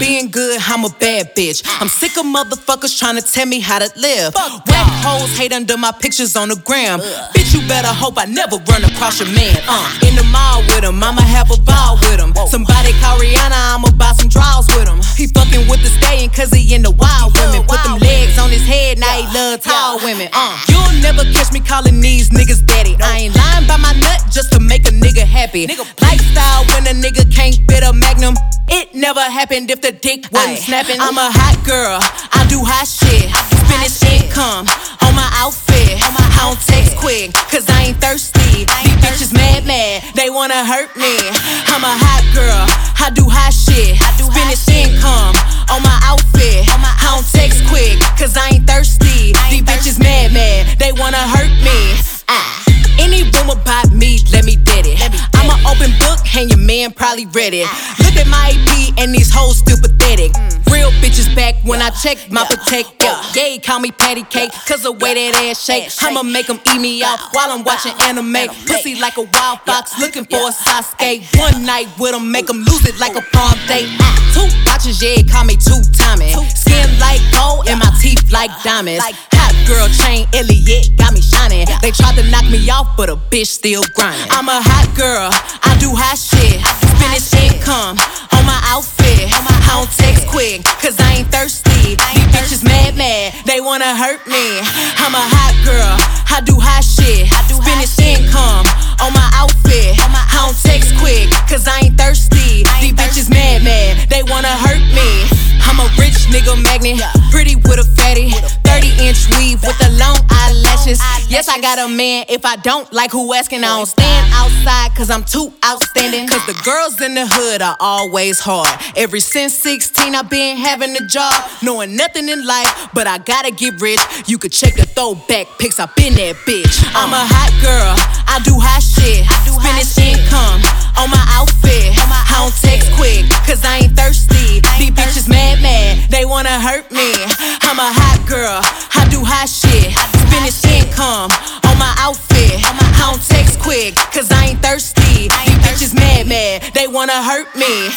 being good, I'm a bad bitch. I'm sick of motherfuckers trying to tell me how to live. Fuck Whack hoes hate under my pictures on the gram. Bitch, you better hope I never run across your man. Uh, in the mall with him, I'ma have a ball with him. Somebody call Rihanna, I'ma buy some draws with him. He fucking with the stallion cause he in the wild women. Put them legs on his head, now he love tall women. Uh, you'll never catch me calling these niggas daddy. I ain't lying by my nut just to make a nigga happy. Lifestyle when a nigga can't fit a magnum. It happened if the dick wasn't snapping. I'm a hot girl, I do hot shit. Finish income on my outfit. I don't text quick, cause I ain't thirsty. These bitches mad, mad, they wanna hurt me. I'm a hot girl, I do hot shit. I do Finish income on my outfit. I don't text quick, cause I ain't thirsty. These bitches mad, mad, they wanna hurt me. Ah. Any rumor about me, let me dead it. I'm an open book, and your man probably read it. Look at my EP, and these hoes still pathetic. Real bitches back when I check my protect. Yeah, call me patty cake, cause the way that ass shake. I'ma make them eat me out while I'm watching anime. Pussy like a wild fox, looking for a Sasuke. One night with them, make them lose it like a prom date. Two watches, yeah, call me two timing. Skin like gold, and my teeth like diamonds. Hot girl chain, Elliot, got me shining. They tried to knock me off, but a bitch still grinding. I'm a hot girl, do hot shit. Finish income on my outfit. I don't text quick, cause I ain't thirsty. These bitches mad, mad, they wanna hurt me. I'm a hot girl, I do hot shit. Finish income on my outfit. I don't text quick, cause I ain't thirsty. These bitches mad, mad, they wanna hurt me. I'm a rich nigga magnet, Yes, I got a man. If I don't like who asking, I don't stand outside cause I'm too outstanding. Cause the girls in the hood are always hard. Ever since 16, I've been having a job, knowing nothing in life, but I gotta get rich. You could check the throwback pics, I've been that bitch. I'm a hot girl, I do hot shit. Finish income on my outfit. I don't text quick, cause I ain't thirsty. These bitches mad, mad, they wanna hurt me. I'm a hot girl, I do hot shit. Finish income on my outfit. I don't text quick, cause I ain't thirsty. These bitches mad, mad, they wanna hurt me.